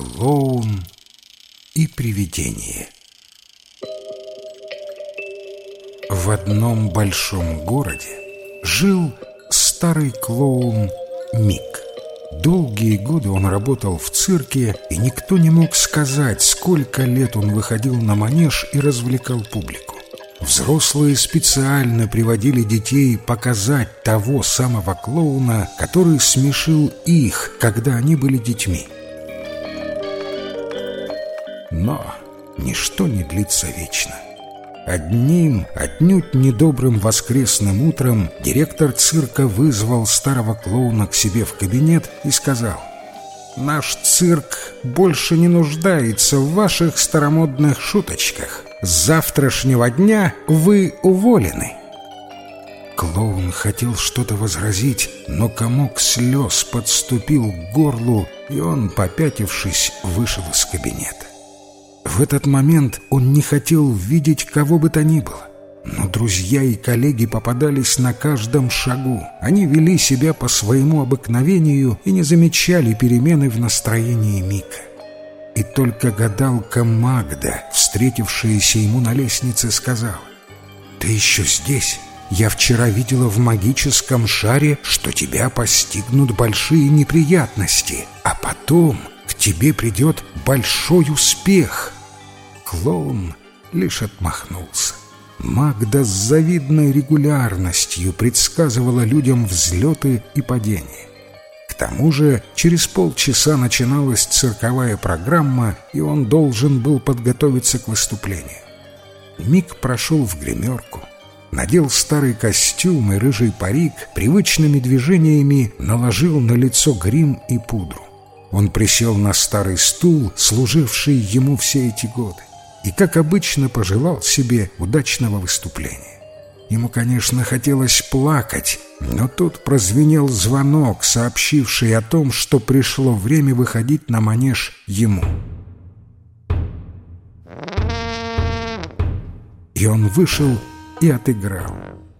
клоун и привидение. В одном большом городе жил старый клоун Мик. Долгие годы он работал в цирке, и никто не мог сказать, сколько лет он выходил на манеж и развлекал публику. Взрослые специально приводили детей показать того самого клоуна, который смешил их, когда они были детьми. Ничто не длится вечно. Одним, отнюдь недобрым воскресным утром директор цирка вызвал старого клоуна к себе в кабинет и сказал «Наш цирк больше не нуждается в ваших старомодных шуточках. С завтрашнего дня вы уволены». Клоун хотел что-то возразить, но комок слез подступил к горлу, и он, попятившись, вышел из кабинета. В этот момент он не хотел видеть кого бы то ни было. Но друзья и коллеги попадались на каждом шагу. Они вели себя по своему обыкновению и не замечали перемены в настроении Мика. И только гадалка Магда, встретившаяся ему на лестнице, сказала, «Ты еще здесь? Я вчера видела в магическом шаре, что тебя постигнут большие неприятности, а потом к тебе придет большой успех». Клоун лишь отмахнулся. Магда с завидной регулярностью предсказывала людям взлеты и падения. К тому же через полчаса начиналась цирковая программа, и он должен был подготовиться к выступлению. Миг прошел в гримерку, надел старый костюм и рыжий парик, привычными движениями наложил на лицо грим и пудру. Он присел на старый стул, служивший ему все эти годы, и, как обычно, пожелал себе удачного выступления. Ему, конечно, хотелось плакать, но тут прозвенел звонок, сообщивший о том, что пришло время выходить на манеж ему. И он вышел и отыграл.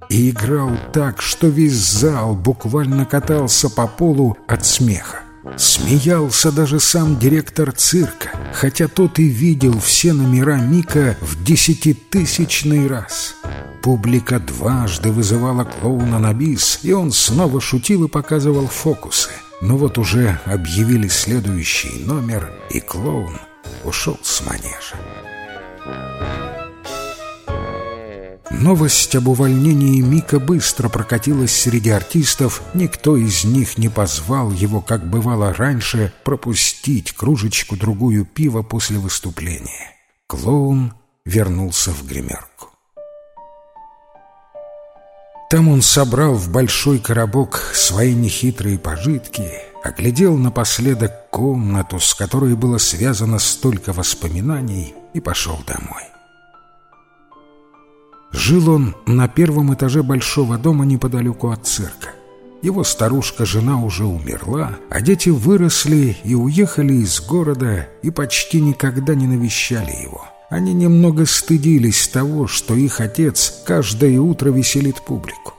И играл так, что весь зал буквально катался по полу от смеха. Смеялся даже сам директор цирка, хотя тот и видел все номера Мика в десятитысячный раз. Публика дважды вызывала клоуна на бис, и он снова шутил и показывал фокусы. Но вот уже объявили следующий номер, и клоун ушел с манежа. Новость об увольнении Мика быстро прокатилась среди артистов, никто из них не позвал его, как бывало раньше, пропустить кружечку-другую пива после выступления. Клоун вернулся в гримерку. Там он собрал в большой коробок свои нехитрые пожитки, оглядел напоследок комнату, с которой было связано столько воспоминаний, и пошел домой. Жил он на первом этаже большого дома неподалеку от цирка. Его старушка-жена уже умерла, а дети выросли и уехали из города и почти никогда не навещали его. Они немного стыдились того, что их отец каждое утро веселит публику.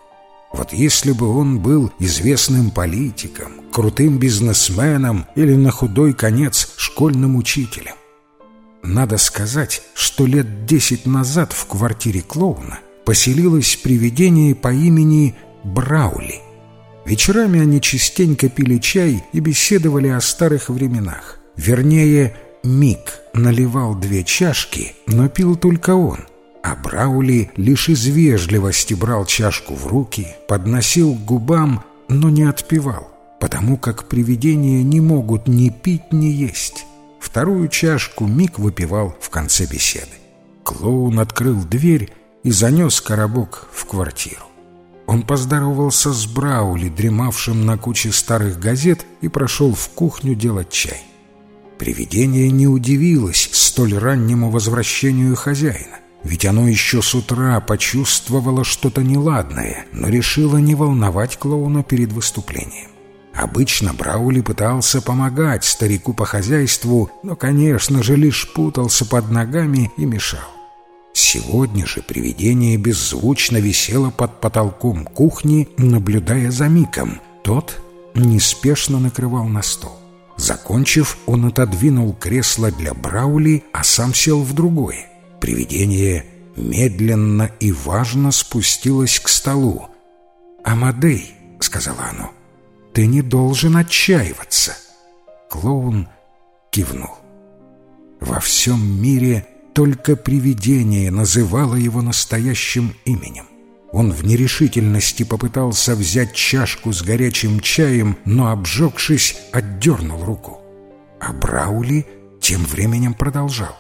Вот если бы он был известным политиком, крутым бизнесменом или на худой конец школьным учителем, надо сказать, что лет десять назад в квартире клоуна поселилось привидение по имени Браули. Вечерами они частенько пили чай и беседовали о старых временах. Вернее, Мик наливал две чашки, но пил только он, а Браули лишь из вежливости брал чашку в руки, подносил к губам, но не отпивал, потому как привидения не могут ни пить, ни есть. Вторую чашку Мик выпивал в конце беседы. Клоун открыл дверь и занес коробок в квартиру. Он поздоровался с Браули, дремавшим на куче старых газет, и прошел в кухню делать чай. Привидение не удивилось столь раннему возвращению хозяина, ведь оно еще с утра почувствовало что-то неладное, но решило не волновать клоуна перед выступлением. Обычно Браули пытался помогать старику по хозяйству, но, конечно же, лишь путался под ногами и мешал. Сегодня же привидение беззвучно висело под потолком кухни, наблюдая за Миком. Тот неспешно накрывал на стол. Закончив, он отодвинул кресло для Браули, а сам сел в другое. Привидение медленно и важно спустилось к столу. «Амадей», — сказала оно, — «ты не должен отчаиваться». Клоун кивнул. Во всем мире только привидение называло его настоящим именем. Он в нерешительности попытался взять чашку с горячим чаем, но, обжегшись, отдернул руку. А Браули тем временем продолжал.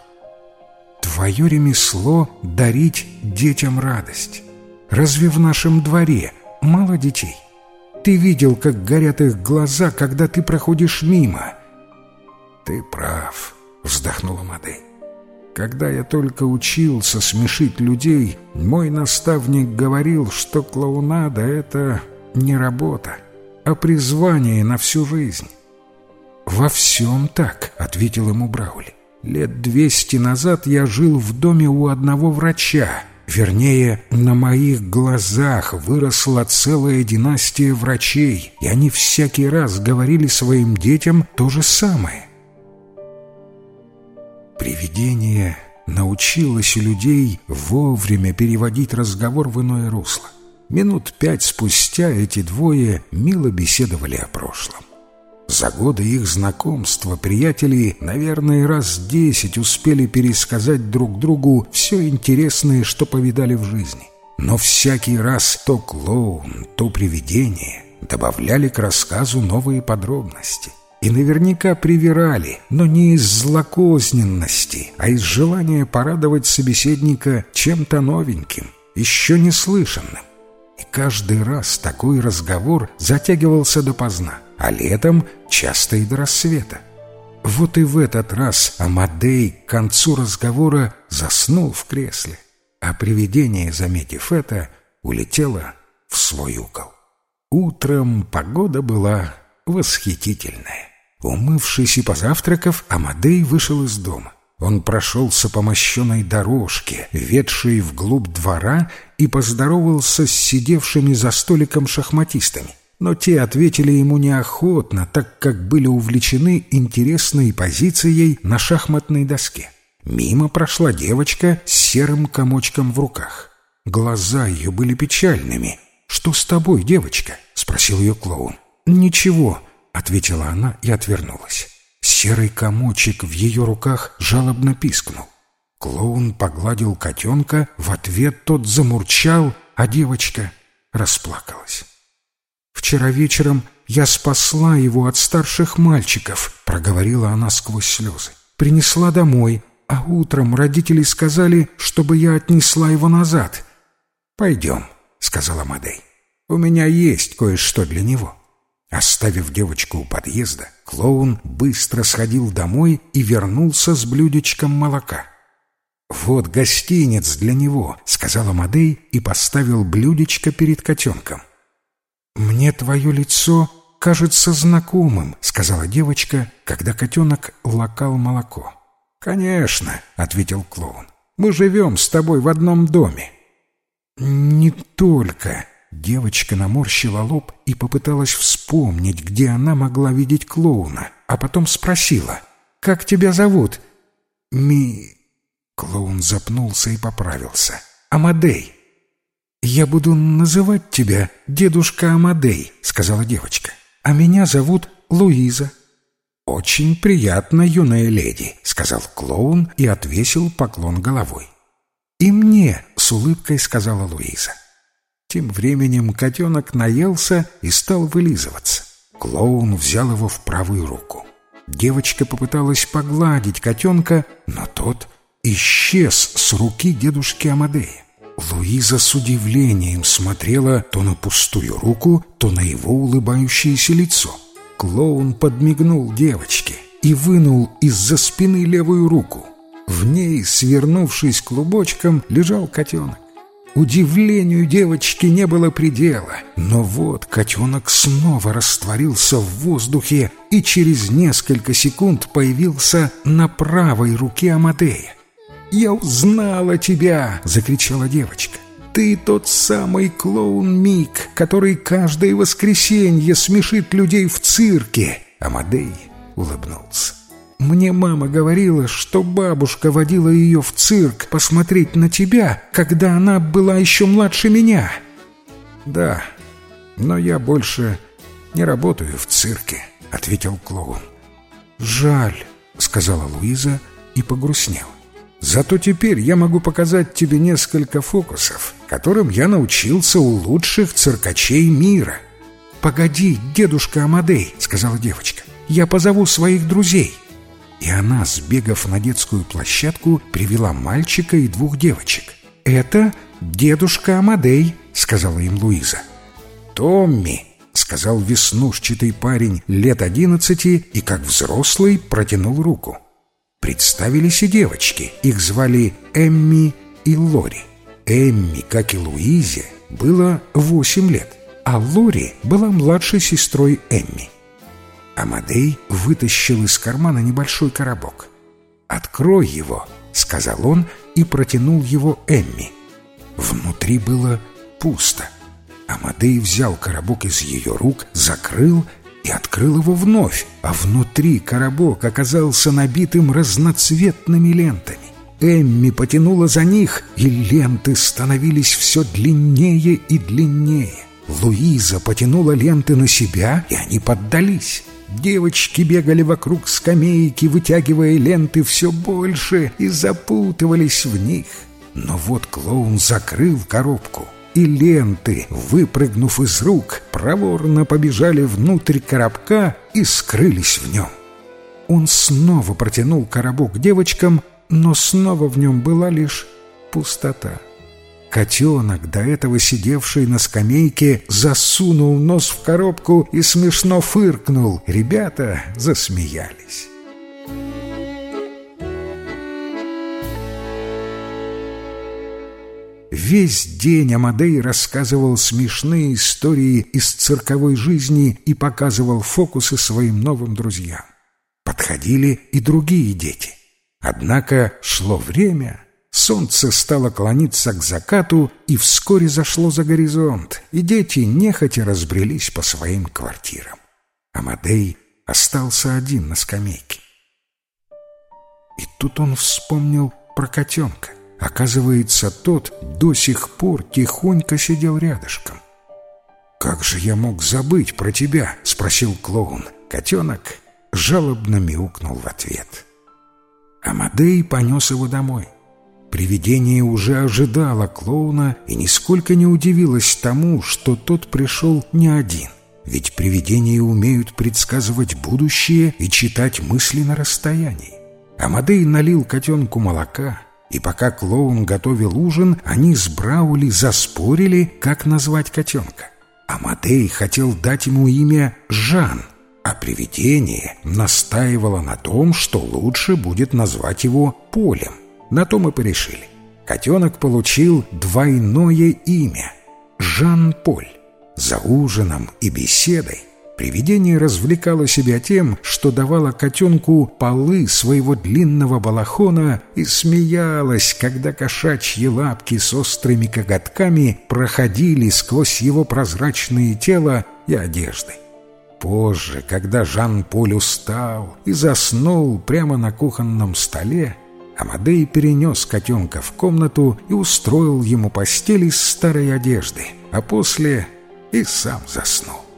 «Твое ремесло — дарить детям радость. Разве в нашем дворе мало детей? Ты видел, как горят их глаза, когда ты проходишь мимо?» «Ты прав», — вздохнула Мадей. Когда я только учился смешить людей, мой наставник говорил, что клоунада — это не работа, а призвание на всю жизнь. «Во всем так», — ответил ему Браули. «Лет двести назад я жил в доме у одного врача. Вернее, на моих глазах выросла целая династия врачей, и они всякий раз говорили своим детям то же самое. Привидение научилось у людей вовремя переводить разговор в иное русло. Минут пять спустя эти двое мило беседовали о прошлом. За годы их знакомства приятели, наверное, раз десять успели пересказать друг другу все интересное, что повидали в жизни. Но всякий раз то клоун, то привидение добавляли к рассказу новые подробности и наверняка привирали, но не из злокозненности, а из желания порадовать собеседника чем-то новеньким, еще не слышанным. И каждый раз такой разговор затягивался допоздна, а летом часто и до рассвета. Вот и в этот раз Амадей к концу разговора заснул в кресле, а привидение, заметив это, улетело в свой угол. Утром погода была восхитительная. Умывшись и позавтракав, Амадей вышел из дома. Он прошелся по мощенной дорожке, ведшей вглубь двора, и поздоровался с сидевшими за столиком шахматистами. Но те ответили ему неохотно, так как были увлечены интересной позицией на шахматной доске. Мимо прошла девочка с серым комочком в руках. Глаза ее были печальными. «Что с тобой, девочка?» — спросил ее клоун. «Ничего», — ответила она и отвернулась. Серый комочек в ее руках жалобно пискнул. Клоун погладил котенка, в ответ тот замурчал, а девочка расплакалась. «Вчера вечером я спасла его от старших мальчиков», — проговорила она сквозь слезы. «Принесла домой, а утром родители сказали, чтобы я отнесла его назад». «Пойдем», — сказала Мадей. «У меня есть кое-что для него». Оставив девочку у подъезда, клоун быстро сходил домой и вернулся с блюдечком молока. «Вот гостинец для него», — сказала Мадей и поставил блюдечко перед котенком. «Мне твое лицо кажется знакомым», — сказала девочка, когда котенок лакал молоко. «Конечно», — ответил клоун. «Мы живем с тобой в одном доме». «Не только», Девочка наморщила лоб и попыталась вспомнить, где она могла видеть клоуна, а потом спросила, «Как тебя зовут?» «Ми...» Клоун запнулся и поправился. «Амадей». «Я буду называть тебя дедушка Амадей», — сказала девочка. «А меня зовут Луиза». «Очень приятно, юная леди», — сказал клоун и отвесил поклон головой. «И мне», — с улыбкой сказала Луиза. Тем временем котенок наелся и стал вылизываться. Клоун взял его в правую руку. Девочка попыталась погладить котенка, но тот исчез с руки дедушки Амадея. Луиза с удивлением смотрела то на пустую руку, то на его улыбающееся лицо. Клоун подмигнул девочке и вынул из-за спины левую руку. В ней, свернувшись клубочком, лежал котенок. Удивлению девочки не было предела, но вот котенок снова растворился в воздухе и через несколько секунд появился на правой руке Амадея. «Я узнала тебя!» — закричала девочка. «Ты тот самый клоун Мик, который каждое воскресенье смешит людей в цирке!» Амадей улыбнулся. Мне мама говорила, что бабушка водила ее в цирк посмотреть на тебя, когда она была еще младше меня. Да, но я больше не работаю в цирке, ответил клоун. Жаль, сказала Луиза и погрустнела. Зато теперь я могу показать тебе несколько фокусов, которым я научился у лучших циркачей мира. «Погоди, дедушка Амадей», — сказала девочка, — «я позову своих друзей». И она, сбегав на детскую площадку, привела мальчика и двух девочек. «Это дедушка Амадей», — сказала им Луиза. «Томми», — сказал веснушчатый парень лет одиннадцати и, как взрослый, протянул руку. Представились и девочки. Их звали Эмми и Лори. Эмми, как и Луизе, было восемь лет, а Лори была младшей сестрой Эмми. Амадей вытащил из кармана небольшой коробок. «Открой его», — сказал он и протянул его Эмми. Внутри было пусто. Амадей взял коробок из ее рук, закрыл и открыл его вновь, а внутри коробок оказался набитым разноцветными лентами. Эмми потянула за них, и ленты становились все длиннее и длиннее. Луиза потянула ленты на себя, и они поддались. Девочки бегали вокруг скамейки, вытягивая ленты все больше и запутывались в них. Но вот клоун закрыл коробку — и ленты, выпрыгнув из рук, проворно побежали внутрь коробка и скрылись в нем. Он снова протянул коробок девочкам, но снова в нем была лишь пустота. Котенок, до этого сидевший на скамейке, засунул нос в коробку и смешно фыркнул. Ребята засмеялись. Весь день Амадей рассказывал смешные истории из цирковой жизни и показывал фокусы своим новым друзьям. Подходили и другие дети. Однако шло время, солнце стало клониться к закату и вскоре зашло за горизонт, и дети нехотя разбрелись по своим квартирам. Амадей остался один на скамейке. И тут он вспомнил про котенка. Оказывается, тот до сих пор тихонько сидел рядышком. «Как же я мог забыть про тебя?» — спросил клоун. Котенок жалобно мяукнул в ответ. Амадей понес его домой. Привидение уже ожидало клоуна и нисколько не удивилось тому, что тот пришел не один. Ведь привидения умеют предсказывать будущее и читать мысли на расстоянии. Амадей налил котенку молока — и пока клоун готовил ужин, они с Браули заспорили, как назвать котенка. Амадей хотел дать ему имя Жан, а привидение настаивало на том, что лучше будет назвать его Полем. На то мы порешили. Котенок получил двойное имя – Жан-Поль. За ужином и беседой Привидение развлекало себя тем, что давало котенку полы своего длинного балахона и смеялось, когда кошачьи лапки с острыми коготками проходили сквозь его прозрачное тело и одежды. Позже, когда Жан-Поль устал и заснул прямо на кухонном столе, Амадей перенес котенка в комнату и устроил ему постель из старой одежды, а после и сам заснул.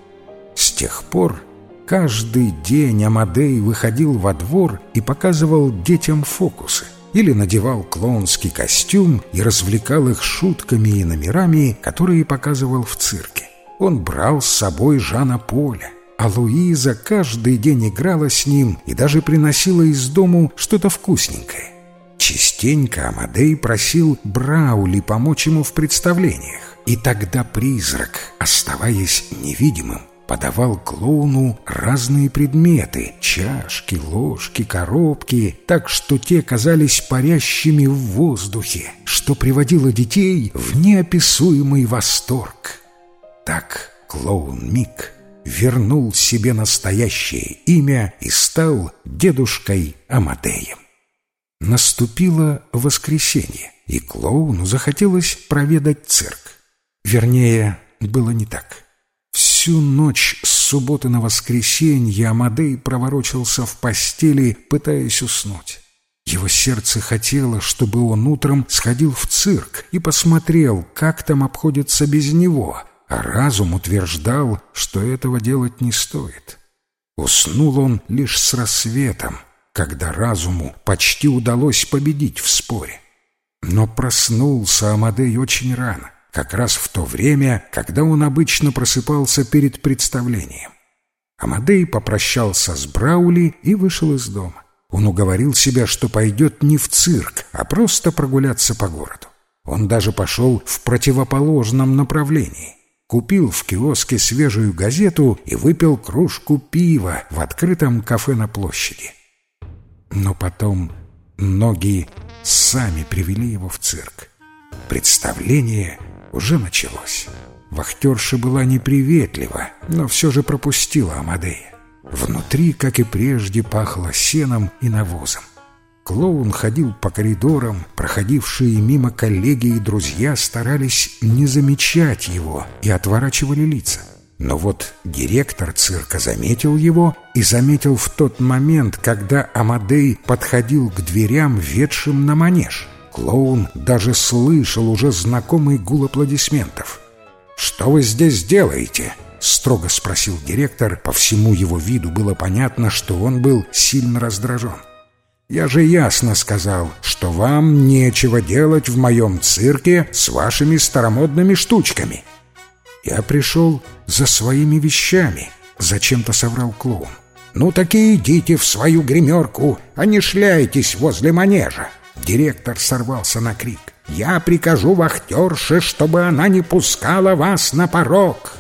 С тех пор каждый день Амадей выходил во двор и показывал детям фокусы или надевал клоунский костюм и развлекал их шутками и номерами, которые показывал в цирке. Он брал с собой Жана Поля, а Луиза каждый день играла с ним и даже приносила из дому что-то вкусненькое. Частенько Амадей просил Браули помочь ему в представлениях, и тогда призрак, оставаясь невидимым, подавал клоуну разные предметы — чашки, ложки, коробки, так что те казались парящими в воздухе, что приводило детей в неописуемый восторг. Так клоун Мик вернул себе настоящее имя и стал дедушкой Амадеем. Наступило воскресенье, и клоуну захотелось проведать цирк. Вернее, было не так. Всю ночь с субботы на воскресенье Амадей проворочился в постели, пытаясь уснуть. Его сердце хотело, чтобы он утром сходил в цирк и посмотрел, как там обходится без него, а разум утверждал, что этого делать не стоит. Уснул он лишь с рассветом, когда разуму почти удалось победить в споре. Но проснулся Амадей очень рано, как раз в то время, когда он обычно просыпался перед представлением. Амадей попрощался с Браули и вышел из дома. Он уговорил себя, что пойдет не в цирк, а просто прогуляться по городу. Он даже пошел в противоположном направлении. Купил в киоске свежую газету и выпил кружку пива в открытом кафе на площади. Но потом ноги сами привели его в цирк. Представление уже началось. Вахтерша была неприветлива, но все же пропустила Амадея. Внутри, как и прежде, пахло сеном и навозом. Клоун ходил по коридорам, проходившие мимо коллеги и друзья старались не замечать его и отворачивали лица. Но вот директор цирка заметил его и заметил в тот момент, когда Амадей подходил к дверям, ведшим на манеж. Клоун даже слышал уже знакомый гул аплодисментов. «Что вы здесь делаете?» строго спросил директор. По всему его виду было понятно, что он был сильно раздражен. «Я же ясно сказал, что вам нечего делать в моем цирке с вашими старомодными штучками». «Я пришел за своими вещами», — зачем-то соврал клоун. «Ну так и идите в свою гримерку, а не шляйтесь возле манежа». Директор сорвался на крик. «Я прикажу вахтерше, чтобы она не пускала вас на порог!»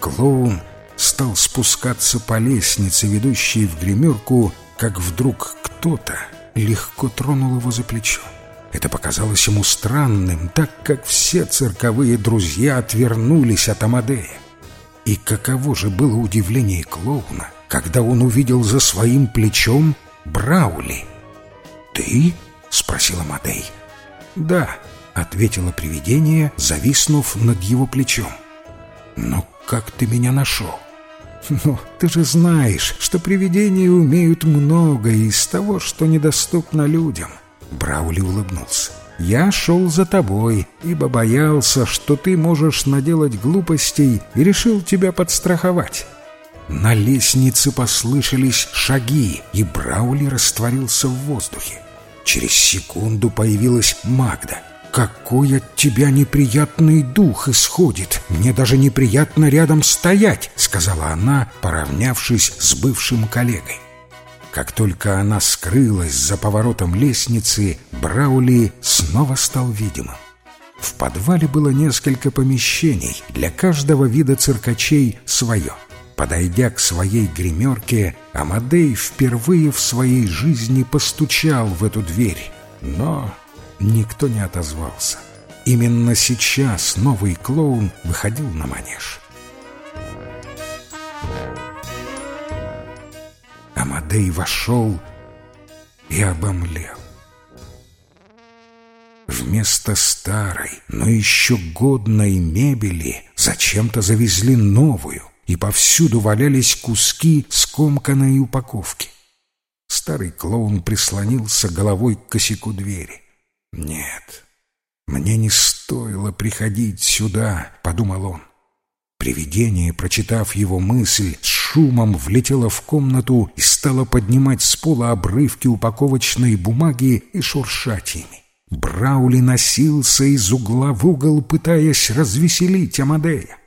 Клоун стал спускаться по лестнице, ведущей в гримерку, как вдруг кто-то легко тронул его за плечо. Это показалось ему странным, так как все цирковые друзья отвернулись от Амадея. И каково же было удивление клоуна, когда он увидел за своим плечом Браули. «Ты?» — спросил Амадей. «Да», — ответило привидение, зависнув над его плечом. «Но как ты меня нашел?» «Ну, ты же знаешь, что привидения умеют многое из того, что недоступно людям». Браули улыбнулся. «Я шел за тобой, ибо боялся, что ты можешь наделать глупостей и решил тебя подстраховать». На лестнице послышались шаги, и Браули растворился в воздухе. Через секунду появилась Магда — «Какой от тебя неприятный дух исходит! Мне даже неприятно рядом стоять!» — сказала она, поравнявшись с бывшим коллегой. Как только она скрылась за поворотом лестницы, Браули снова стал видимым. В подвале было несколько помещений, для каждого вида циркачей свое. Подойдя к своей гримерке, Амадей впервые в своей жизни постучал в эту дверь, но Никто не отозвался. Именно сейчас новый клоун выходил на манеж. Амадей вошел и обомлел. Вместо старой, но еще годной мебели зачем-то завезли новую, и повсюду валялись куски скомканной упаковки. Старый клоун прислонился головой к косяку двери. «Нет, мне не стоило приходить сюда», — подумал он. Привидение, прочитав его мысль, с шумом влетело в комнату и стало поднимать с пола обрывки упаковочной бумаги и шуршать ими. Браули носился из угла в угол, пытаясь развеселить Амадея.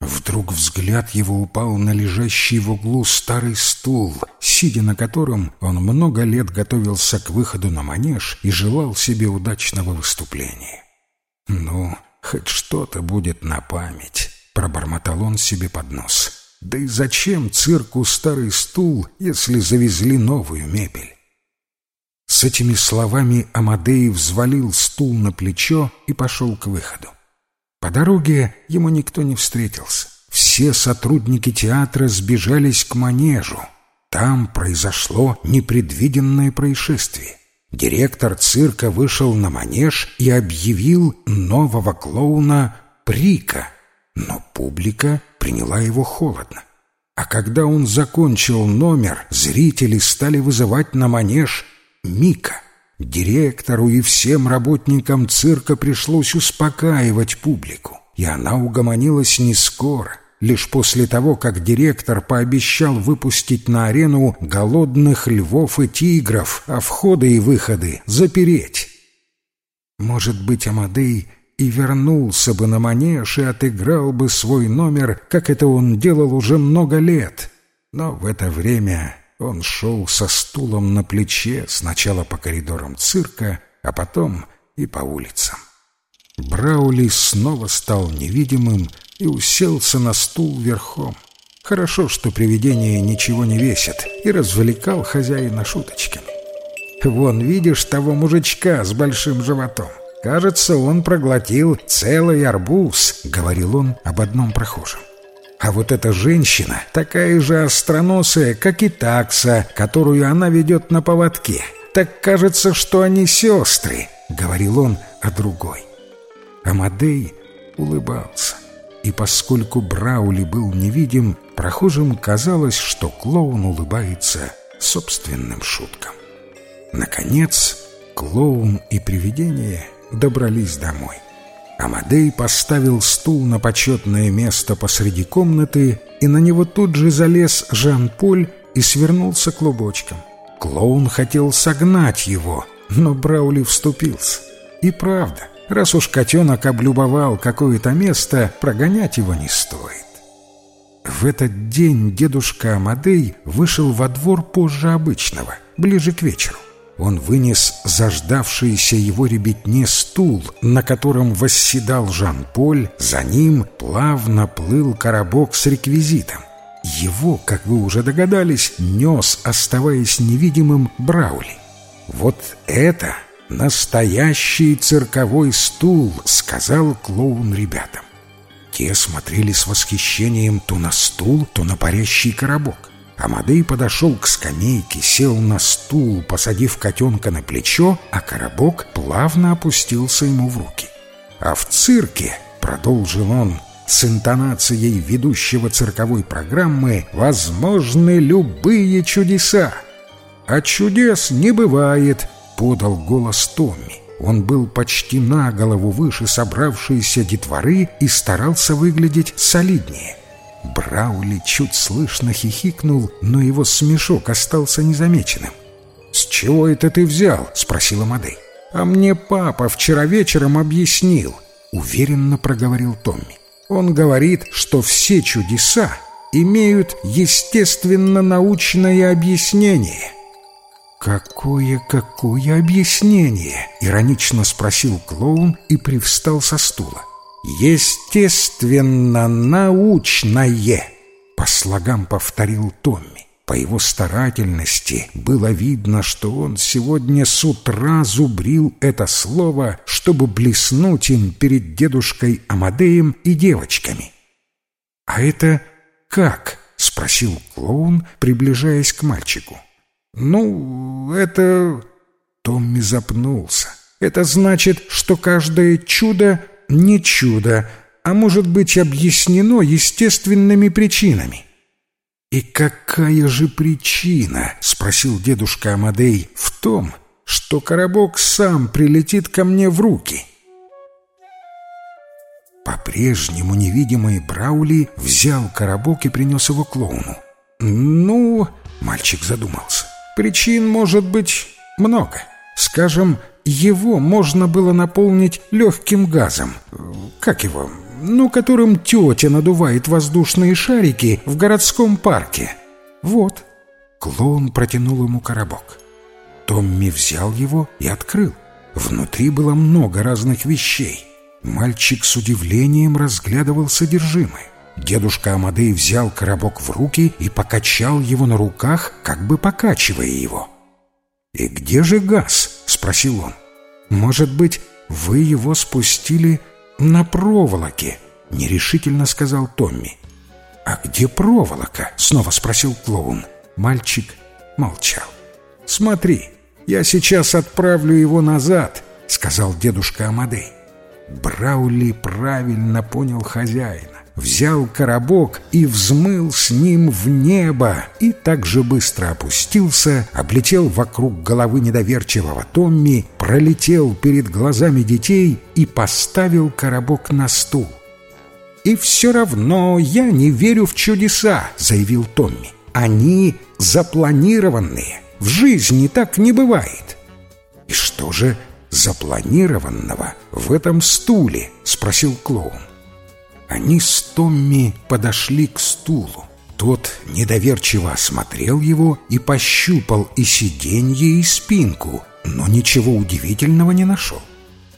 Вдруг взгляд его упал на лежащий в углу старый стул, сидя на котором он много лет готовился к выходу на манеж и желал себе удачного выступления. «Ну, хоть что-то будет на память», — пробормотал он себе под нос. «Да и зачем цирку старый стул, если завезли новую мебель?» С этими словами Амадей взвалил стул на плечо и пошел к выходу. По дороге ему никто не встретился. Все сотрудники театра сбежались к манежу. Там произошло непредвиденное происшествие. Директор цирка вышел на манеж и объявил нового клоуна Прика, но публика приняла его холодно. А когда он закончил номер, зрители стали вызывать на манеж Мика. Директору и всем работникам цирка пришлось успокаивать публику, и она угомонилась не скоро, лишь после того, как директор пообещал выпустить на арену голодных львов и тигров, а входы и выходы запереть. Может быть, Амадей и вернулся бы на манеж и отыграл бы свой номер, как это он делал уже много лет. Но в это время он шел со стулом на плече сначала по коридорам цирка, а потом и по улицам. Браули снова стал невидимым и уселся на стул верхом. Хорошо, что привидение ничего не весит, и развлекал хозяина шуточками. «Вон, видишь того мужичка с большим животом? Кажется, он проглотил целый арбуз», — говорил он об одном прохожем. А вот эта женщина такая же остроносая, как и такса, которую она ведет на поводке. Так кажется, что они сестры, — говорил он о другой. Амадей улыбался. И поскольку Браули был невидим, прохожим казалось, что клоун улыбается собственным шуткам. Наконец, клоун и привидение добрались домой. Амадей поставил стул на почетное место посреди комнаты, и на него тут же залез Жан-Поль и свернулся клубочком. Клоун хотел согнать его, но Браули вступился. И правда, раз уж котенок облюбовал какое-то место, прогонять его не стоит. В этот день дедушка Амадей вышел во двор позже обычного, ближе к вечеру он вынес заждавшийся его ребятне стул, на котором восседал Жан-Поль, за ним плавно плыл коробок с реквизитом. Его, как вы уже догадались, нес, оставаясь невидимым, Браули. «Вот это настоящий цирковой стул», — сказал клоун ребятам. Те смотрели с восхищением то на стул, то на парящий коробок. Амадей подошел к скамейке, сел на стул, посадив котенка на плечо, а коробок плавно опустился ему в руки. А в цирке, продолжил он, с интонацией ведущего цирковой программы, возможны любые чудеса. А чудес не бывает, подал голос Томми. Он был почти на голову выше собравшейся детворы и старался выглядеть солиднее. Браули чуть слышно хихикнул, но его смешок остался незамеченным. «С чего это ты взял?» — спросила Мадей. «А мне папа вчера вечером объяснил», — уверенно проговорил Томми. «Он говорит, что все чудеса имеют естественно-научное объяснение». «Какое-какое объяснение?» — иронично спросил клоун и привстал со стула. «Естественно-научное», — по слогам повторил Томми. По его старательности было видно, что он сегодня с утра зубрил это слово, чтобы блеснуть им перед дедушкой Амадеем и девочками. «А это как?» — спросил клоун, приближаясь к мальчику. «Ну, это...» Томми запнулся. «Это значит, что каждое чудо не чудо, а может быть объяснено естественными причинами. «И какая же причина?» — спросил дедушка Амадей. «В том, что коробок сам прилетит ко мне в руки». По-прежнему невидимый Браули взял коробок и принес его клоуну. «Ну...» — мальчик задумался. «Причин может быть много. Скажем, его можно было наполнить легким газом. Как его? Ну, которым тетя надувает воздушные шарики в городском парке. Вот. Клоун протянул ему коробок. Томми взял его и открыл. Внутри было много разных вещей. Мальчик с удивлением разглядывал содержимое. Дедушка Амадей взял коробок в руки и покачал его на руках, как бы покачивая его. «И где же газ?» — спросил он. «Может быть, вы его спустили на проволоке?» — нерешительно сказал Томми. «А где проволока?» — снова спросил клоун. Мальчик молчал. «Смотри, я сейчас отправлю его назад», — сказал дедушка Амадей. Браули правильно понял хозяина. Взял коробок и взмыл с ним в небо, и так же быстро опустился, облетел вокруг головы недоверчивого Томми, пролетел перед глазами детей и поставил коробок на стул. «И все равно я не верю в чудеса», — заявил Томми. «Они запланированные. В жизни так не бывает». «И что же запланированного в этом стуле?» — спросил клоун. Они с Томми подошли к стулу. Тот недоверчиво осмотрел его и пощупал и сиденье, и спинку, но ничего удивительного не нашел.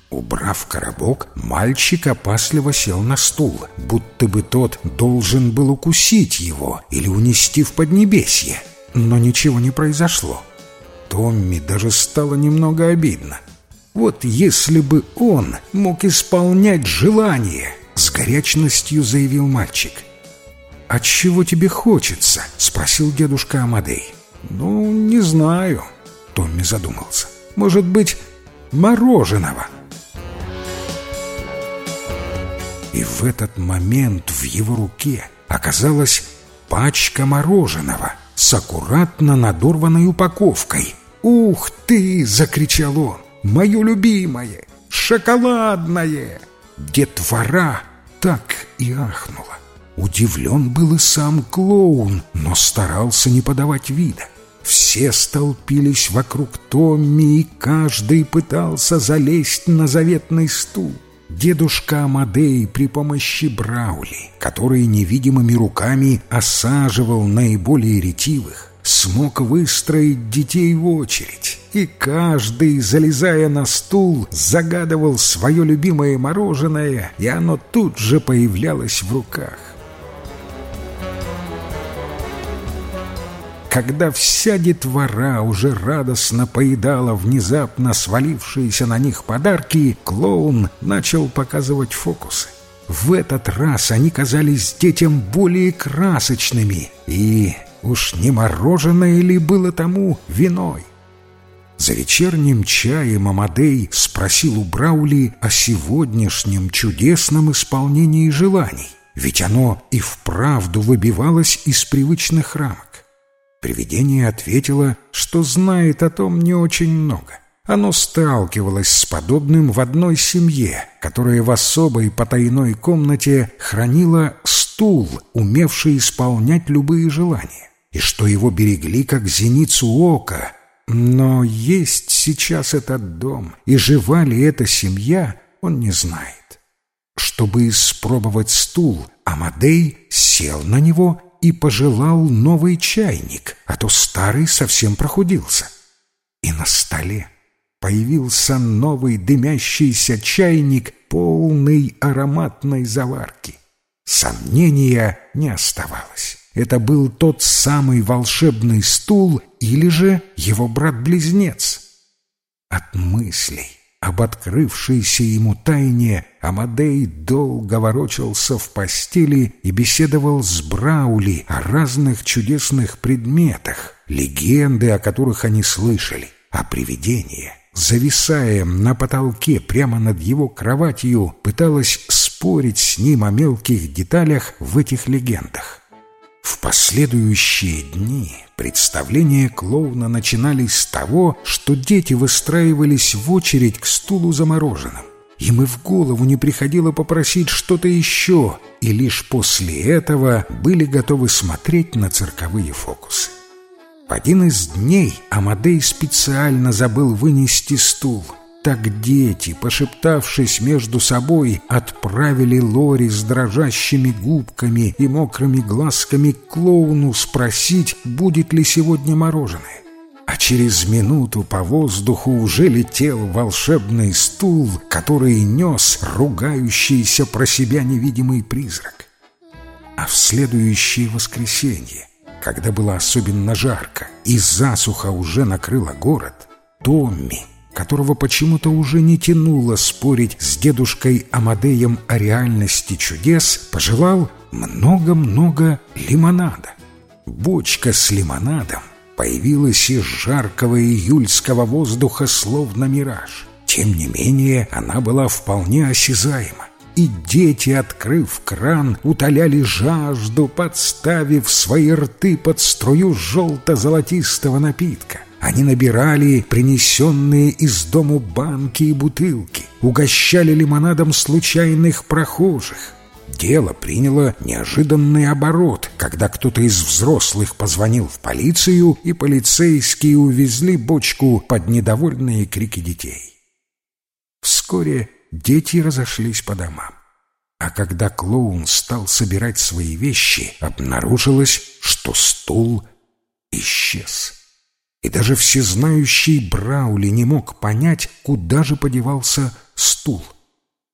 Убрав коробок, мальчик опасливо сел на стул, будто бы тот должен был укусить его или унести в поднебесье. Но ничего не произошло. Томми даже стало немного обидно. Вот если бы он мог исполнять желание, горячностью заявил мальчик. «От чего тебе хочется?» — спросил дедушка Амадей. «Ну, не знаю», — Томми задумался. «Может быть, мороженого?» И в этот момент в его руке оказалась пачка мороженого с аккуратно надорванной упаковкой. «Ух ты!» — закричал он. «Мое любимое! Шоколадное!» Детвора так и ахнула. Удивлен был и сам клоун, но старался не подавать вида. Все столпились вокруг Томми, и каждый пытался залезть на заветный стул. Дедушка Амадей при помощи Браули, который невидимыми руками осаживал наиболее ретивых, смог выстроить детей в очередь, и каждый, залезая на стул, загадывал свое любимое мороженое, и оно тут же появлялось в руках. Когда вся детвора уже радостно поедала внезапно свалившиеся на них подарки, клоун начал показывать фокусы. В этот раз они казались детям более красочными, и уж не мороженое ли было тому виной? За вечерним чаем Амадей спросил у Браули о сегодняшнем чудесном исполнении желаний, ведь оно и вправду выбивалось из привычных рамок. Привидение ответило, что знает о том не очень много. Оно сталкивалось с подобным в одной семье, которая в особой потайной комнате хранила стул, умевший исполнять любые желания, и что его берегли как зеницу ока. Но есть сейчас этот дом, и жива ли эта семья, он не знает. Чтобы испробовать стул, Амадей сел на него и пожелал новый чайник, а то старый совсем прохудился. И на столе появился новый дымящийся чайник, полный ароматной заварки. Сомнения не оставалось. Это был тот самый волшебный стул или же его брат-близнец. От мыслей об открывшейся ему тайне Амадей долго ворочался в постели и беседовал с Браули о разных чудесных предметах, легенды, о которых они слышали, а привидение, зависая на потолке прямо над его кроватью, пыталось спорить с ним о мелких деталях в этих легендах. В последующие дни представления клоуна начинались с того, что дети выстраивались в очередь к стулу замороженным. Им и в голову не приходило попросить что-то еще, и лишь после этого были готовы смотреть на цирковые фокусы. В один из дней Амадей специально забыл вынести стул — так дети, пошептавшись между собой, отправили Лори с дрожащими губками и мокрыми глазками к клоуну спросить, будет ли сегодня мороженое. А через минуту по воздуху уже летел волшебный стул, который нес ругающийся про себя невидимый призрак. А в следующее воскресенье, когда было особенно жарко и засуха уже накрыла город, Томми которого почему-то уже не тянуло спорить с дедушкой Амадеем о реальности чудес, пожелал много-много лимонада. Бочка с лимонадом появилась из жаркого июльского воздуха словно мираж. Тем не менее, она была вполне осязаема. и дети, открыв кран, утоляли жажду, подставив свои рты под струю желто-золотистого напитка. Они набирали принесенные из дому банки и бутылки, угощали лимонадом случайных прохожих. Дело приняло неожиданный оборот, когда кто-то из взрослых позвонил в полицию, и полицейские увезли бочку под недовольные крики детей. Вскоре дети разошлись по домам. А когда клоун стал собирать свои вещи, обнаружилось, что стул исчез и даже всезнающий Браули не мог понять, куда же подевался стул.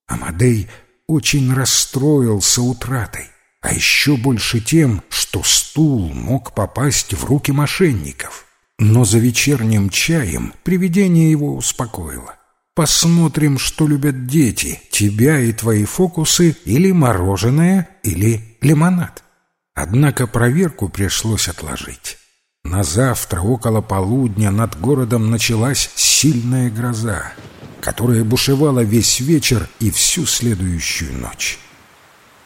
Амадей очень расстроился утратой, а еще больше тем, что стул мог попасть в руки мошенников. Но за вечерним чаем привидение его успокоило. Посмотрим, что любят дети, тебя и твои фокусы, или мороженое, или лимонад. Однако проверку пришлось отложить. На завтра около полудня над городом началась сильная гроза, которая бушевала весь вечер и всю следующую ночь.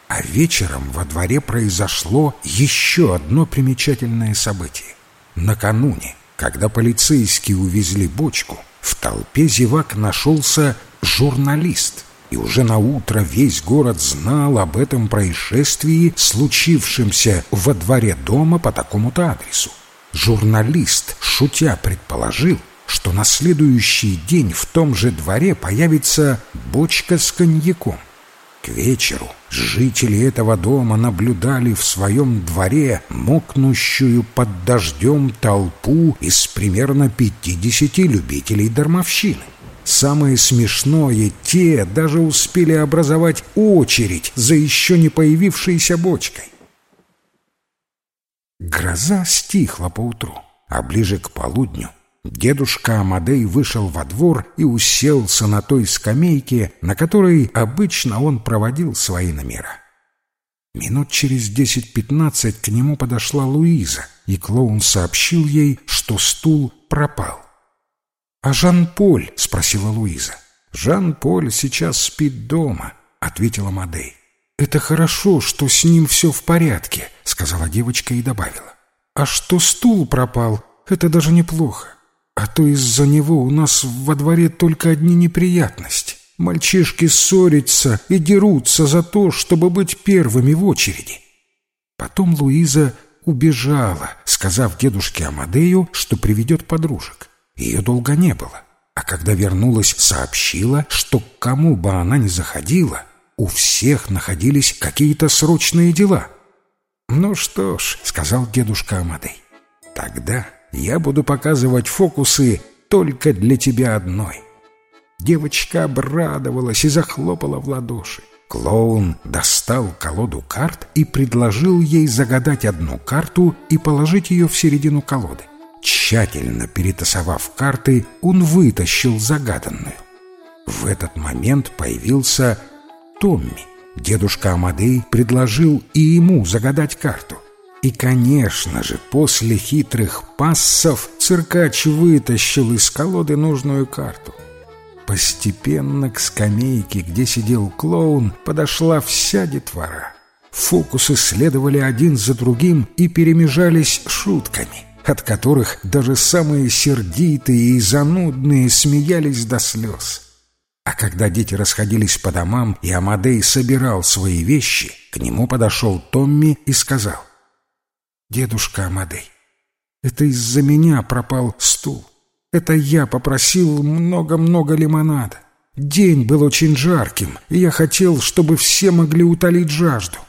А вечером во дворе произошло еще одно примечательное событие. Накануне, когда полицейские увезли бочку, в толпе зевак нашелся журналист — и уже на утро весь город знал об этом происшествии, случившемся во дворе дома по такому-то адресу. Журналист, шутя, предположил, что на следующий день в том же дворе появится бочка с коньяком. К вечеру жители этого дома наблюдали в своем дворе мокнущую под дождем толпу из примерно пятидесяти любителей дармовщины. Самое смешное, те даже успели образовать очередь за еще не появившейся бочкой. Гроза стихла поутру, а ближе к полудню дедушка Амадей вышел во двор и уселся на той скамейке, на которой обычно он проводил свои номера. Минут через десять-пятнадцать к нему подошла Луиза, и клоун сообщил ей, что стул пропал. «А Жан-Поль?» — спросила Луиза. «Жан-Поль сейчас спит дома», — ответила Мадей. «Это хорошо, что с ним все в порядке», — сказала девочка и добавила. «А что стул пропал, это даже неплохо. А то из-за него у нас во дворе только одни неприятности. Мальчишки ссорятся и дерутся за то, чтобы быть первыми в очереди». Потом Луиза убежала, сказав дедушке Амадею, что приведет подружек. Ее долго не было. А когда вернулась, сообщила, что к кому бы она ни заходила — у всех находились какие-то срочные дела. «Ну что ж», — сказал дедушка Амадей, — «тогда я буду показывать фокусы только для тебя одной». Девочка обрадовалась и захлопала в ладоши. Клоун достал колоду карт и предложил ей загадать одну карту и положить ее в середину колоды. Тщательно перетасовав карты, он вытащил загаданную. В этот момент появился Томми. Дедушка Амадей предложил и ему загадать карту. И, конечно же, после хитрых пассов циркач вытащил из колоды нужную карту. Постепенно к скамейке, где сидел клоун, подошла вся детвора. Фокусы следовали один за другим и перемежались шутками, от которых даже самые сердитые и занудные смеялись до слез. А когда дети расходились по домам, и Амадей собирал свои вещи, к нему подошел Томми и сказал, «Дедушка Амадей, это из-за меня пропал стул. Это я попросил много-много лимонада. День был очень жарким, и я хотел, чтобы все могли утолить жажду.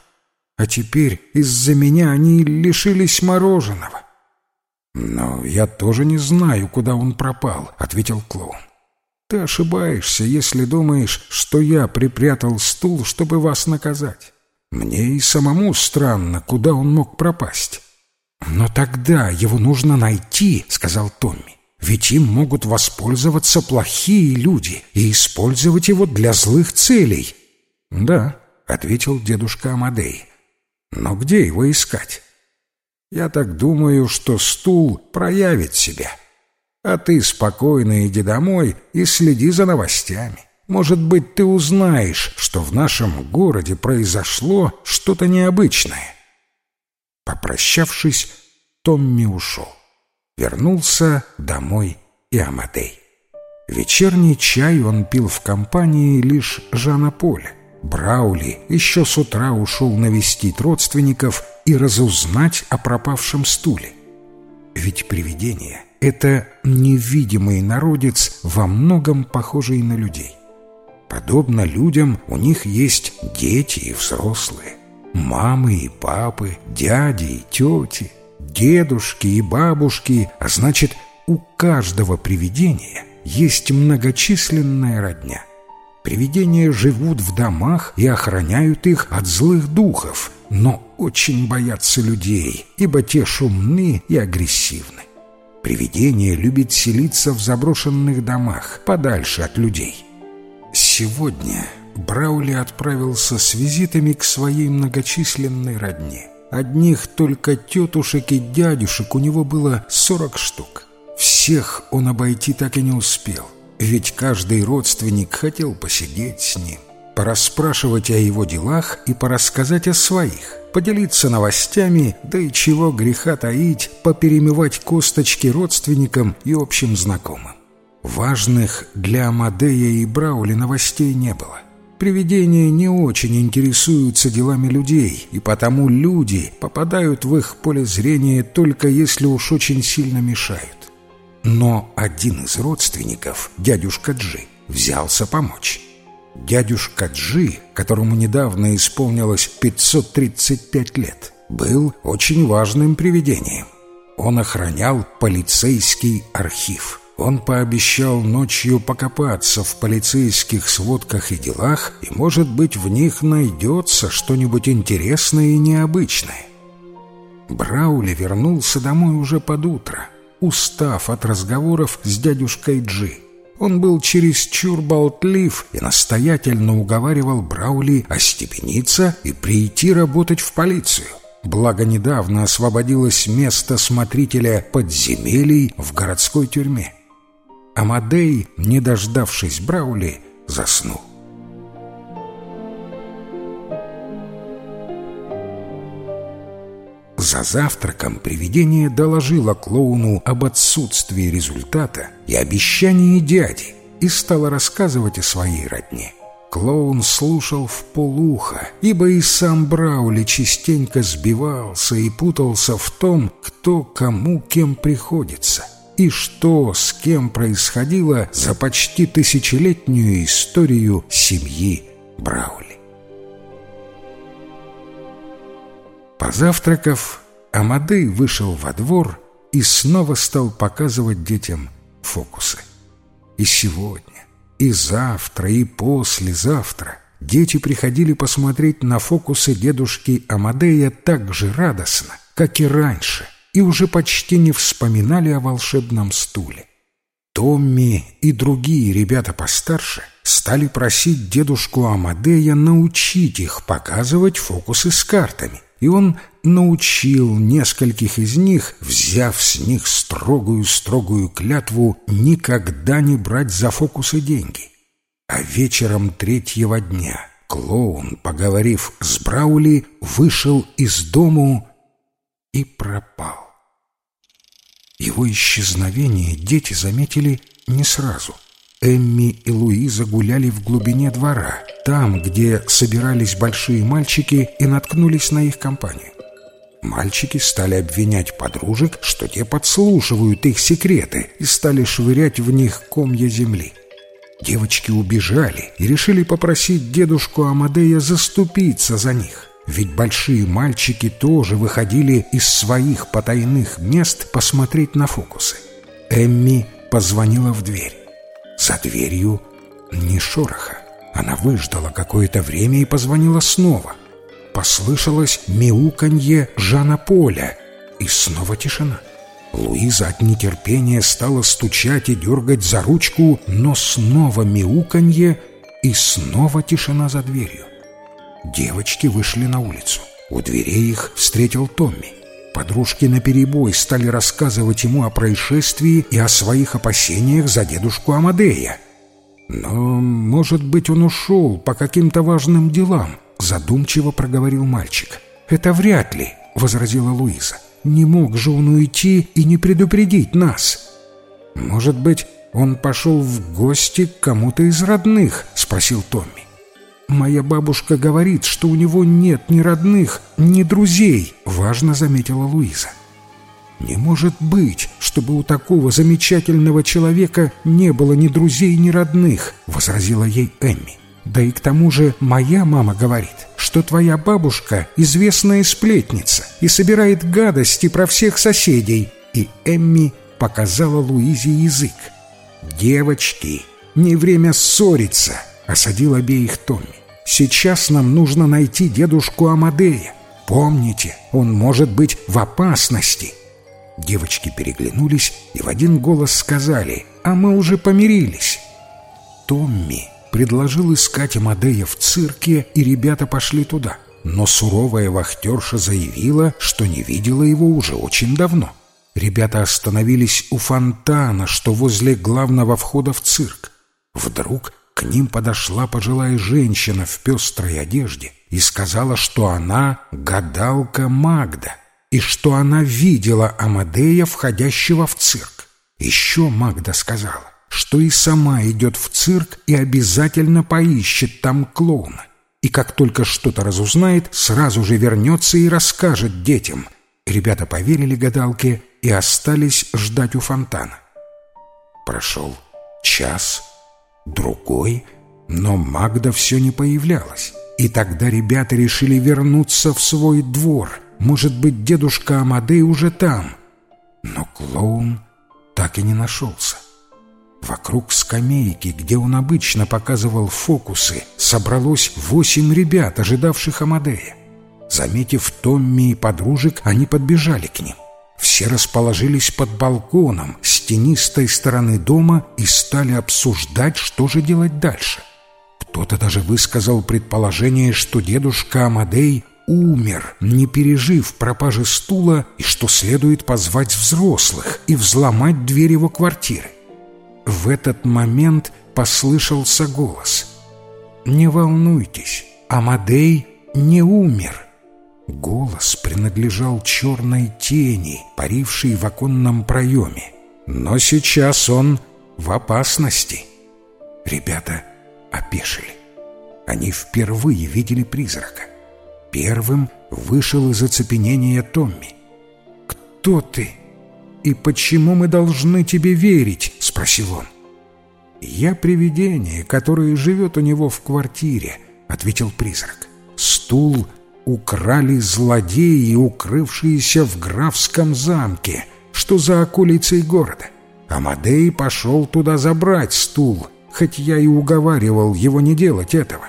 А теперь из-за меня они лишились мороженого». «Но я тоже не знаю, куда он пропал», — ответил клоун. Ты ошибаешься, если думаешь, что я припрятал стул, чтобы вас наказать. Мне и самому странно, куда он мог пропасть. Но тогда его нужно найти, сказал Томми. Ведь им могут воспользоваться плохие люди и использовать его для злых целей. Да, ответил дедушка Амадей. Но где его искать? Я так думаю, что стул проявит себя. А ты спокойно иди домой и следи за новостями. Может быть, ты узнаешь, что в нашем городе произошло что-то необычное». Попрощавшись, Томми ушел. Вернулся домой и Амадей. Вечерний чай он пил в компании лишь Жана Поля. Браули еще с утра ушел навестить родственников и разузнать о пропавшем стуле. Ведь привидение — это невидимый народец, во многом похожий на людей. Подобно людям, у них есть дети и взрослые, мамы и папы, дяди и тети, дедушки и бабушки, а значит, у каждого привидения есть многочисленная родня. Привидения живут в домах и охраняют их от злых духов, но очень боятся людей, ибо те шумны и агрессивны. Привидение любит селиться в заброшенных домах, подальше от людей. Сегодня Браули отправился с визитами к своей многочисленной родне. Одних только тетушек и дядюшек у него было сорок штук. Всех он обойти так и не успел, ведь каждый родственник хотел посидеть с ним, порасспрашивать о его делах и порассказать о своих – поделиться новостями, да и чего греха таить, поперемывать косточки родственникам и общим знакомым. Важных для Амадея и Браули новостей не было. Привидения не очень интересуются делами людей, и потому люди попадают в их поле зрения только если уж очень сильно мешают. Но один из родственников, дядюшка Джи, взялся помочь. Дядюшка Джи, которому недавно исполнилось 535 лет, был очень важным привидением. Он охранял полицейский архив. Он пообещал ночью покопаться в полицейских сводках и делах, и, может быть, в них найдется что-нибудь интересное и необычное. Браули вернулся домой уже под утро, устав от разговоров с дядюшкой Джи. Он был чересчур болтлив и настоятельно уговаривал Браули остепениться и прийти работать в полицию. Благо недавно освободилось место смотрителя подземелий в городской тюрьме. Амадей, не дождавшись Браули, заснул. За завтраком привидение доложило клоуну об отсутствии результата и обещании дяди и стало рассказывать о своей родне. Клоун слушал в полуха, ибо и сам Браули частенько сбивался и путался в том, кто кому кем приходится, и что с кем происходило за почти тысячелетнюю историю семьи Браули. Позавтракав, Амадей вышел во двор и снова стал показывать детям фокусы. И сегодня, и завтра, и послезавтра дети приходили посмотреть на фокусы дедушки Амадея так же радостно, как и раньше, и уже почти не вспоминали о волшебном стуле. Томми и другие ребята постарше стали просить дедушку Амадея научить их показывать фокусы с картами, и он научил нескольких из них, взяв с них строгую-строгую клятву никогда не брать за фокусы деньги. А вечером третьего дня клоун, поговорив с Браули, вышел из дому и пропал. Его исчезновение дети заметили не сразу. Эмми и Луиза гуляли в глубине двора, там, где собирались большие мальчики и наткнулись на их компанию. Мальчики стали обвинять подружек, что те подслушивают их секреты, и стали швырять в них комья земли. Девочки убежали и решили попросить дедушку Амадея заступиться за них. Ведь большие мальчики тоже выходили из своих потайных мест посмотреть на фокусы. Эмми позвонила в дверь. За дверью ни шороха. Она выждала какое-то время и позвонила снова. Послышалось мяуканье Жана Поля, и снова тишина. Луиза от нетерпения стала стучать и дергать за ручку, но снова мяуканье и снова тишина за дверью. Девочки вышли на улицу. У дверей их встретил Томми. Подружки наперебой стали рассказывать ему о происшествии и о своих опасениях за дедушку Амадея. Но, может быть, он ушел по каким-то важным делам, задумчиво проговорил мальчик. Это вряд ли, возразила Луиза. Не мог же он уйти и не предупредить нас. Может быть, он пошел в гости к кому-то из родных, спросил Томми. «Моя бабушка говорит, что у него нет ни родных, ни друзей», — важно заметила Луиза. «Не может быть, чтобы у такого замечательного человека не было ни друзей, ни родных», — возразила ей Эмми. «Да и к тому же моя мама говорит, что твоя бабушка — известная сплетница и собирает гадости про всех соседей». И Эмми показала Луизе язык. «Девочки, не время ссориться», — осадил обеих Томми. «Сейчас нам нужно найти дедушку Амадея. Помните, он может быть в опасности». Девочки переглянулись и в один голос сказали «А мы уже помирились». Томми предложил искать Амадея в цирке, и ребята пошли туда. Но суровая вахтерша заявила, что не видела его уже очень давно. Ребята остановились у фонтана, что возле главного входа в цирк. Вдруг к ним подошла пожилая женщина в пестрой одежде и сказала, что она гадалка Магда и что она видела Амадея, входящего в цирк. Еще Магда сказала, что и сама идет в цирк и обязательно поищет там клоуна. И как только что-то разузнает, сразу же вернется и расскажет детям. Ребята поверили гадалке и остались ждать у фонтана. Прошел час, другой, но Магда все не появлялась. И тогда ребята решили вернуться в свой двор. Может быть, дедушка Амадей уже там. Но клоун так и не нашелся. Вокруг скамейки, где он обычно показывал фокусы, собралось восемь ребят, ожидавших Амадея. Заметив Томми и подружек, они подбежали к ним. Все расположились под балконом с тенистой стороны дома и стали обсуждать, что же делать дальше. Кто-то даже высказал предположение, что дедушка Амадей умер, не пережив пропажи стула, и что следует позвать взрослых и взломать дверь его квартиры. В этот момент послышался голос. «Не волнуйтесь, Амадей не умер». Голос принадлежал черной тени, парившей в оконном проеме. Но сейчас он в опасности. Ребята опешили. Они впервые видели призрака. Первым вышел из оцепенения Томми. «Кто ты? И почему мы должны тебе верить?» — спросил он. «Я привидение, которое живет у него в квартире», — ответил призрак. «Стул — украли злодеи, укрывшиеся в графском замке, что за околицей города. Амадей пошел туда забрать стул, хоть я и уговаривал его не делать этого.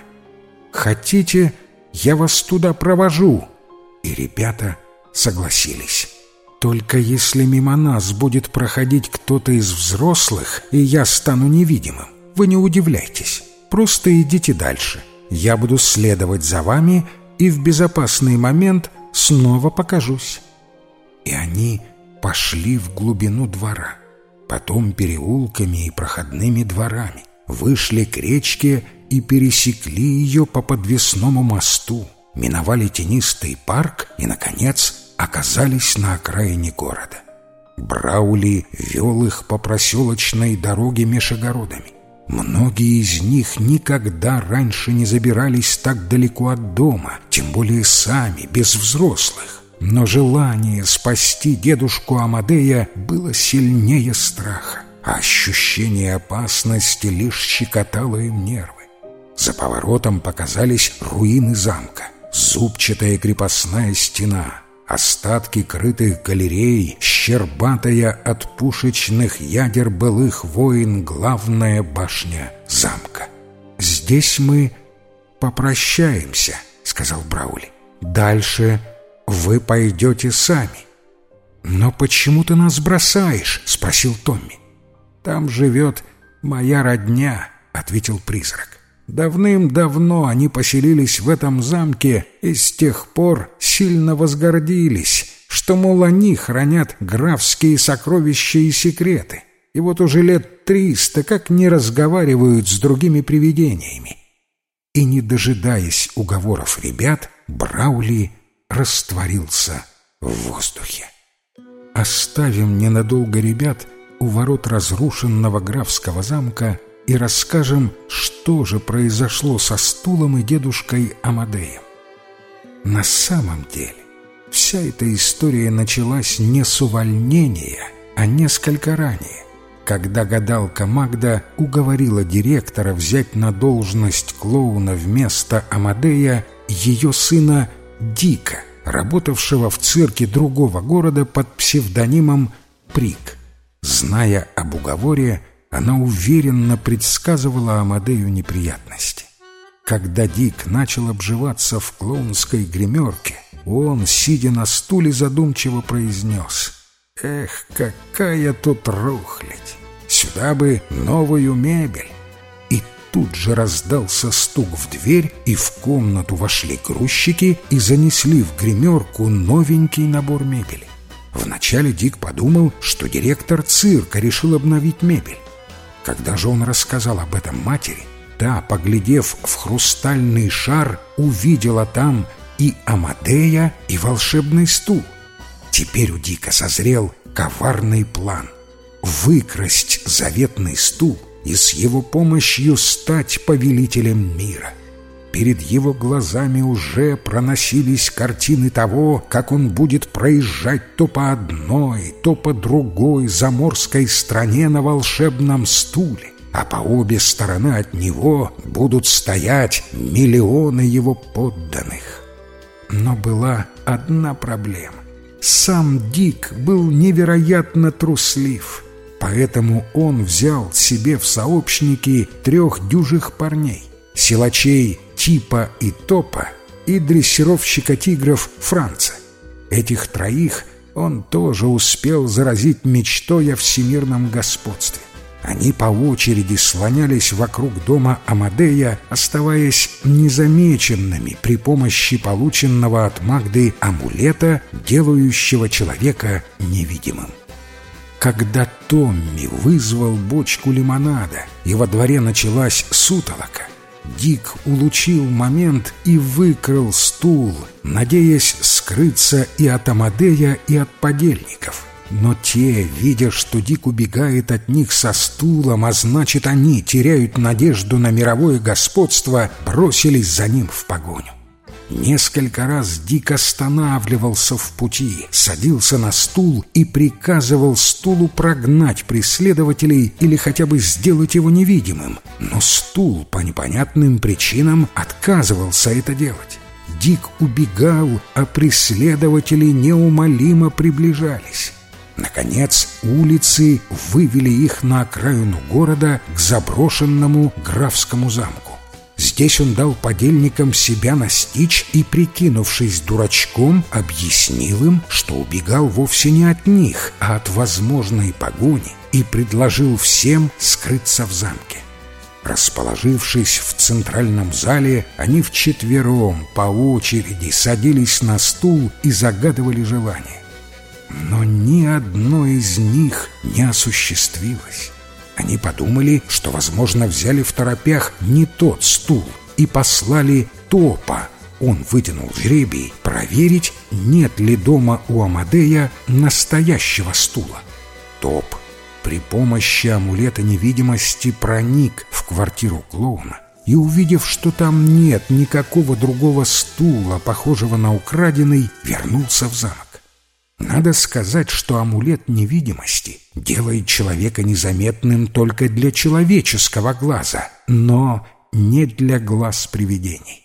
«Хотите, я вас туда провожу?» И ребята согласились. «Только если мимо нас будет проходить кто-то из взрослых, и я стану невидимым, вы не удивляйтесь, просто идите дальше. Я буду следовать за вами, и в безопасный момент снова покажусь». И они пошли в глубину двора, потом переулками и проходными дворами, вышли к речке и пересекли ее по подвесному мосту, миновали тенистый парк и, наконец, оказались на окраине города. Браули вел их по проселочной дороге меж огородами. Многие из них никогда раньше не забирались так далеко от дома, тем более сами, без взрослых. Но желание спасти дедушку Амадея было сильнее страха, а ощущение опасности лишь щекотало им нервы. За поворотом показались руины замка, зубчатая крепостная стена — остатки крытых галерей, щербатая от пушечных ядер былых войн главная башня замка. «Здесь мы попрощаемся», — сказал Браули. «Дальше вы пойдете сами». «Но почему ты нас бросаешь?» — спросил Томми. «Там живет моя родня», — ответил призрак. Давным-давно они поселились в этом замке и с тех пор сильно возгордились, что, мол, они хранят графские сокровища и секреты. и вот уже лет триста как не разговаривают с другими привидениями. И, не дожидаясь уговоров ребят, Браули растворился в воздухе. Оставим ненадолго ребят у ворот разрушенного графского замка и расскажем, что же произошло со стулом и дедушкой Амадеем. На самом деле, вся эта история началась не с увольнения, а несколько ранее, когда гадалка Магда уговорила директора взять на должность клоуна вместо Амадея ее сына Дика, работавшего в цирке другого города под псевдонимом Прик. Зная об уговоре, она уверенно предсказывала Амадею неприятности. Когда Дик начал обживаться в клоунской гримерке, он, сидя на стуле, задумчиво произнес «Эх, какая тут рухлядь! Сюда бы новую мебель!» И тут же раздался стук в дверь, и в комнату вошли грузчики и занесли в гримерку новенький набор мебели. Вначале Дик подумал, что директор цирка решил обновить мебель. Когда же он рассказал об этом матери, та, поглядев в хрустальный шар, увидела там и Амадея, и волшебный стул. Теперь у Дика созрел коварный план — выкрасть заветный стул и с его помощью стать повелителем мира — Перед его глазами уже проносились картины того, как он будет проезжать то по одной, то по другой заморской стране на волшебном стуле, а по обе стороны от него будут стоять миллионы его подданных. Но была одна проблема. Сам Дик был невероятно труслив, поэтому он взял себе в сообщники трех дюжих парней, силачей Типа и Топа и дрессировщика тигров Франца. Этих троих он тоже успел заразить мечтой о всемирном господстве. Они по очереди слонялись вокруг дома Амадея, оставаясь незамеченными при помощи полученного от Магды амулета, делающего человека невидимым. Когда Томми вызвал бочку лимонада, и во дворе началась сутолока, Дик улучил момент и выкрал стул, надеясь скрыться и от Амадея, и от подельников. Но те, видя, что Дик убегает от них со стулом, а значит, они теряют надежду на мировое господство, бросились за ним в погоню. Несколько раз Дик останавливался в пути, садился на стул и приказывал стулу прогнать преследователей или хотя бы сделать его невидимым. Но стул по непонятным причинам отказывался это делать. Дик убегал, а преследователи неумолимо приближались. Наконец, улицы вывели их на окраину города к заброшенному графскому замку. Здесь он дал подельникам себя настичь и, прикинувшись дурачком, объяснил им, что убегал вовсе не от них, а от возможной погони, и предложил всем скрыться в замке. Расположившись в центральном зале, они вчетвером по очереди садились на стул и загадывали желание. Но ни одно из них не осуществилось. Они подумали, что, возможно, взяли в торопях не тот стул и послали Топа. Он вытянул жребий проверить, нет ли дома у Амадея настоящего стула. Топ при помощи амулета невидимости проник в квартиру клоуна и, увидев, что там нет никакого другого стула, похожего на украденный, вернулся в замок. Надо сказать, что амулет невидимости делает человека незаметным только для человеческого глаза, но не для глаз привидений.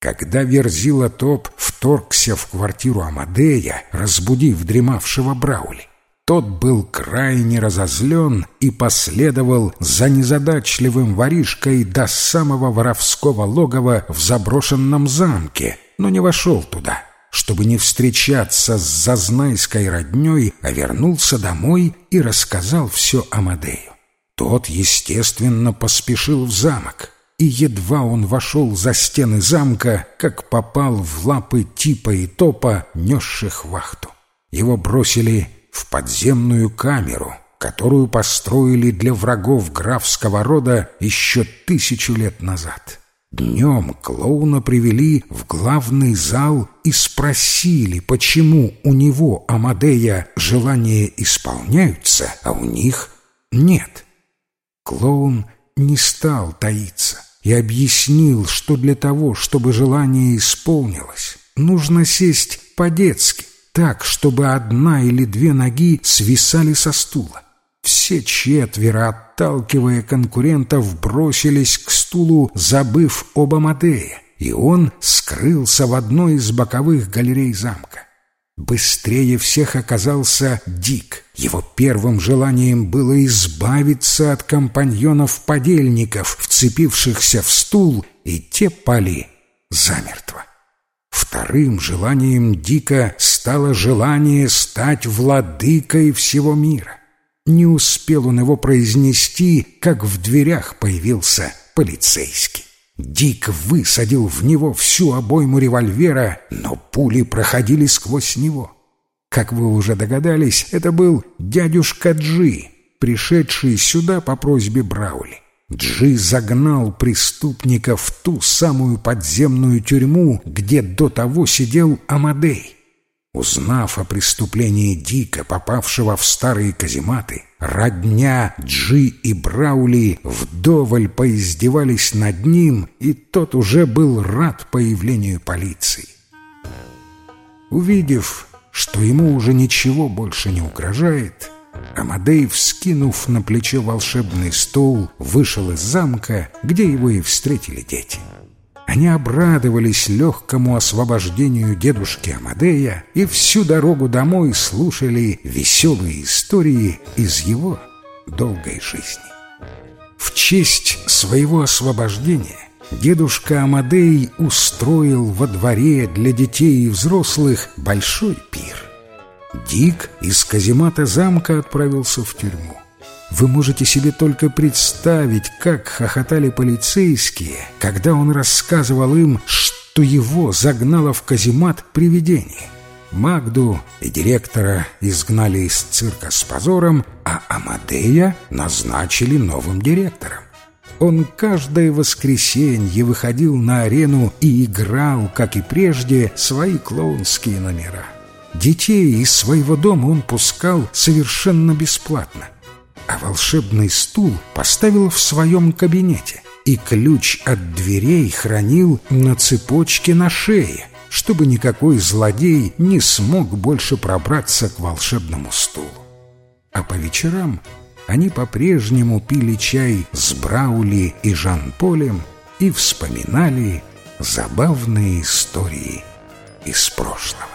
Когда Верзила Топ вторгся в квартиру Амадея, разбудив дремавшего Браули, тот был крайне разозлен и последовал за незадачливым воришкой до самого воровского логова в заброшенном замке, но не вошел туда — чтобы не встречаться с зазнайской роднёй, а вернулся домой и рассказал все Амадею. Тот, естественно, поспешил в замок, и едва он вошел за стены замка, как попал в лапы типа и топа, несших вахту. Его бросили в подземную камеру, которую построили для врагов графского рода еще тысячу лет назад. Днем клоуна привели в главный зал и спросили, почему у него, Амадея, желания исполняются, а у них нет. Клоун не стал таиться и объяснил, что для того, чтобы желание исполнилось, нужно сесть по-детски, так, чтобы одна или две ноги свисали со стула. Все четверо, отталкивая конкурентов, бросились к стулу, забыв об Амадее, и он скрылся в одной из боковых галерей замка. Быстрее всех оказался Дик. Его первым желанием было избавиться от компаньонов-подельников, вцепившихся в стул, и те пали замертво. Вторым желанием Дика стало желание стать владыкой всего мира. Не успел он его произнести, как в дверях появился полицейский. Дик высадил в него всю обойму револьвера, но пули проходили сквозь него. Как вы уже догадались, это был дядюшка Джи, пришедший сюда по просьбе Браули. Джи загнал преступника в ту самую подземную тюрьму, где до того сидел Амадей. Узнав о преступлении Дика, попавшего в старые казематы, родня Джи и Браули вдоволь поиздевались над ним, и тот уже был рад появлению полиции. Увидев, что ему уже ничего больше не угрожает, Амадей, вскинув на плечо волшебный стол, вышел из замка, где его и встретили дети. Они обрадовались легкому освобождению дедушки Амадея и всю дорогу домой слушали веселые истории из его долгой жизни. В честь своего освобождения дедушка Амадей устроил во дворе для детей и взрослых большой пир. Дик из каземата замка отправился в тюрьму. Вы можете себе только представить, как хохотали полицейские, когда он рассказывал им, что его загнало в каземат привидение. Магду и директора изгнали из цирка с позором, а Амадея назначили новым директором. Он каждое воскресенье выходил на арену и играл, как и прежде, свои клоунские номера. Детей из своего дома он пускал совершенно бесплатно а волшебный стул поставил в своем кабинете и ключ от дверей хранил на цепочке на шее, чтобы никакой злодей не смог больше пробраться к волшебному стулу. А по вечерам они по-прежнему пили чай с Браули и Жан-Полем и вспоминали забавные истории из прошлого.